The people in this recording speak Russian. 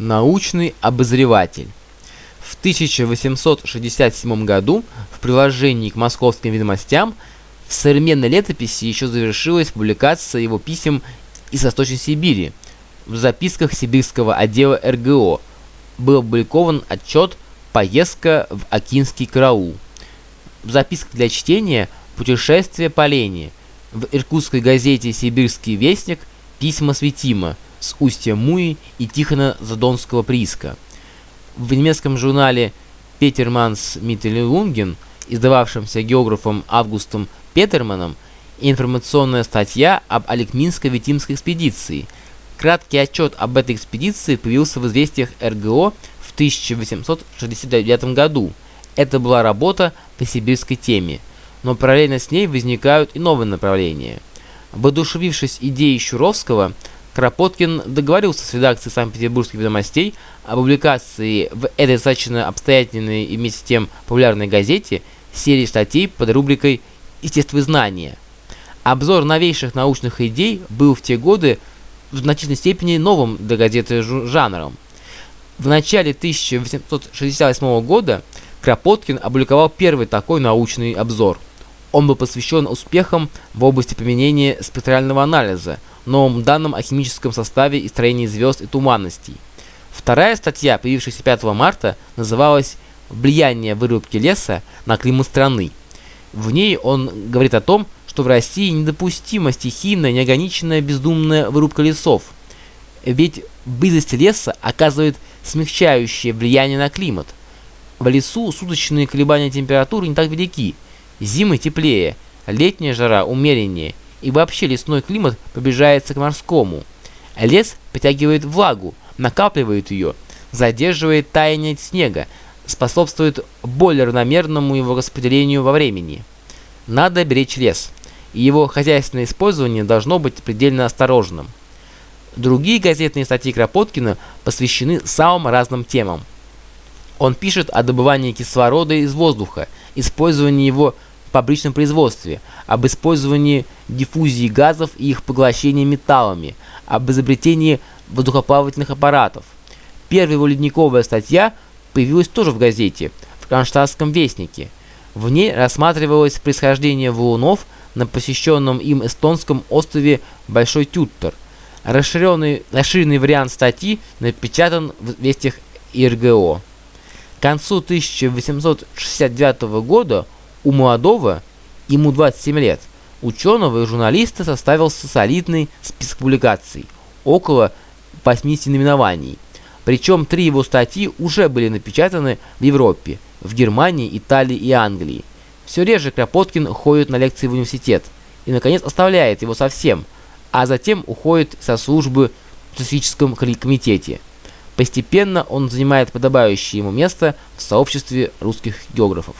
Научный обозреватель. В 1867 году в приложении к московским ведомостям в современной летописи еще завершилась публикация его писем из Восточной Сибири. В записках сибирского отдела РГО был опубликован отчет «Поездка в Акинский караул». В записках для чтения «Путешествие по Лене» в иркутской газете «Сибирский вестник» письма Светима с устья Муи и Тихона Задонского прииска. В немецком журнале «Петерманс Миттелюнген», издававшемся географом Августом Петерманом, информационная статья об Аликминско-Витимской экспедиции. Краткий отчет об этой экспедиции появился в известиях РГО в 1869 году. Это была работа по сибирской теме, но параллельно с ней возникают и новые направления. Воодушевившись идеей Щуровского, Кропоткин договорился с редакцией Санкт-Петербургских ведомостей о публикации в этой достаточно обстоятельной и вместе с тем популярной газете серии статей под рубрикой «Естествознание». Обзор новейших научных идей был в те годы в значительной степени новым для газеты жанром. В начале 1868 года Кропоткин опубликовал первый такой научный обзор. Он был посвящен успехам в области применения спектрального анализа – новым данным о химическом составе и строении звезд и туманностей. Вторая статья, появившаяся 5 марта, называлась «Влияние вырубки леса на климат страны». В ней он говорит о том, что в России недопустима стихийная, неограниченная, бездумная вырубка лесов. Ведь близость леса оказывает смягчающее влияние на климат. В лесу суточные колебания температуры не так велики. Зимы теплее, летняя жара умереннее, и вообще лесной климат приближается к морскому. Лес притягивает влагу, накапливает ее, задерживает таяние снега, способствует более равномерному его распределению во времени. Надо беречь лес, и его хозяйственное использование должно быть предельно осторожным. Другие газетные статьи Кропоткина посвящены самым разным темам. Он пишет о добывании кислорода из воздуха, использовании его фабричном производстве, об использовании диффузии газов и их поглощении металлами, об изобретении воздухоплавательных аппаратов. Первая его ледниковая статья появилась тоже в газете, в Кронштадтском вестнике. В ней рассматривалось происхождение валунов на посещенном им эстонском острове Большой Тюттер. Расширенный, расширенный вариант статьи напечатан в вестях ИРГО. К концу 1869 года у молодого, ему 27 лет, ученого и журналиста составился солидный список публикаций, около 80 наименований. Причем три его статьи уже были напечатаны в Европе, в Германии, Италии и Англии. Все реже Кропоткин ходит на лекции в университет и, наконец, оставляет его совсем, а затем уходит со службы в статистическом комитете. Постепенно он занимает подобающее ему место в сообществе русских географов.